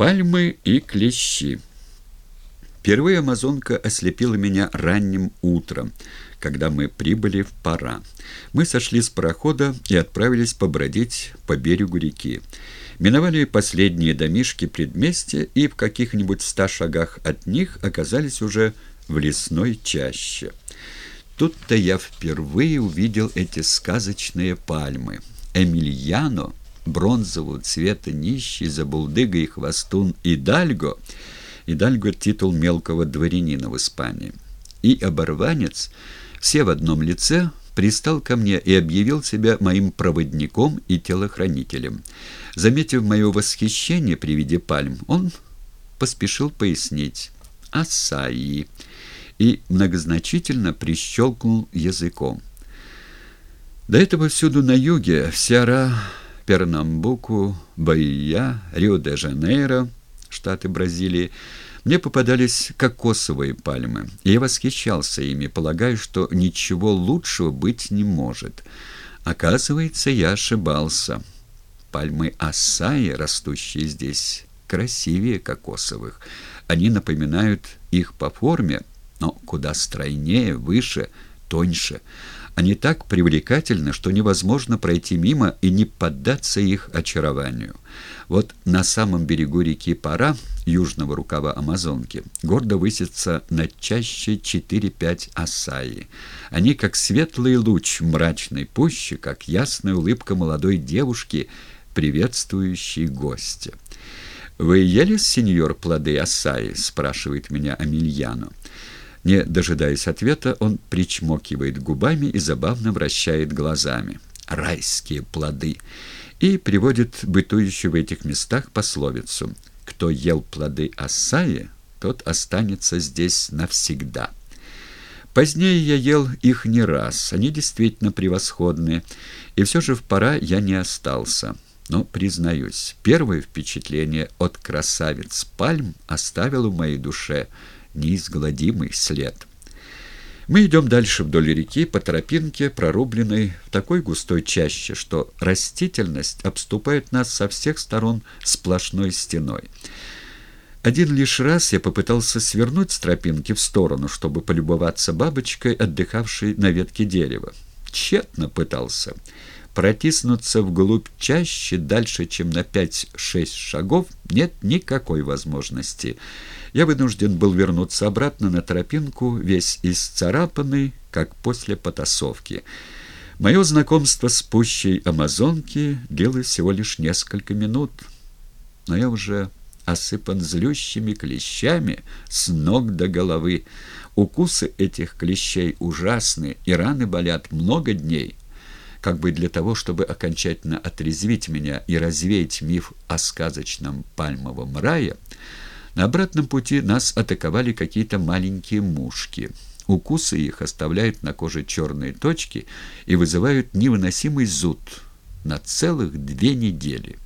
Пальмы и клещи. Впервые амазонка ослепила меня ранним утром, когда мы прибыли в Пара. Мы сошли с парохода и отправились побродить по берегу реки. Миновали последние домишки предместья и в каких-нибудь ста шагах от них оказались уже в лесной чаще. Тут-то я впервые увидел эти сказочные пальмы. Эмильяно, бронзового цвета нищий, забулдыга и хвостун Идальго, Идальго — титул мелкого дворянина в Испании, и оборванец, все в одном лице, пристал ко мне и объявил себя моим проводником и телохранителем. Заметив мое восхищение при виде пальм, он поспешил пояснить «Асаи» и многозначительно прищелкнул языком. До этого всюду на юге, в Сиара, Пернамбуку, Баия, Рио-де-Жанейро, штаты Бразилии, мне попадались кокосовые пальмы, и я восхищался ими, полагая, что ничего лучшего быть не может. Оказывается, я ошибался. Пальмы Ассаи, растущие здесь, красивее кокосовых. Они напоминают их по форме, но куда стройнее, выше, тоньше. Они так привлекательны, что невозможно пройти мимо и не поддаться их очарованию. Вот на самом берегу реки Пара, южного рукава Амазонки, гордо высится на чаще 4-5 асаи. Они как светлый луч мрачной пущи, как ясная улыбка молодой девушки, приветствующей гостя. «Вы ели, сеньор, плоды асаи?» – спрашивает меня Амильяно. Не дожидаясь ответа, он причмокивает губами и забавно вращает глазами. «Райские плоды!» и приводит бытующую в этих местах пословицу «Кто ел плоды Асаи, тот останется здесь навсегда». Позднее я ел их не раз, они действительно превосходные, и все же в пора я не остался. Но, признаюсь, первое впечатление от красавиц пальм оставило в моей душе – неизгладимый след. Мы идем дальше вдоль реки по тропинке, прорубленной в такой густой чаще, что растительность обступает нас со всех сторон сплошной стеной. Один лишь раз я попытался свернуть с тропинки в сторону, чтобы полюбоваться бабочкой, отдыхавшей на ветке дерева. Тщетно пытался. Протиснуться вглубь чаще дальше, чем на пять-шесть шагов, нет никакой возможности. Я вынужден был вернуться обратно на тропинку, весь исцарапанный, как после потасовки. Мое знакомство с пущей Амазонки длилось всего лишь несколько минут, но я уже осыпан злющими клещами с ног до головы. Укусы этих клещей ужасны, и раны болят много дней как бы для того, чтобы окончательно отрезвить меня и развеять миф о сказочном пальмовом рае, на обратном пути нас атаковали какие-то маленькие мушки. Укусы их оставляют на коже черные точки и вызывают невыносимый зуд на целых две недели.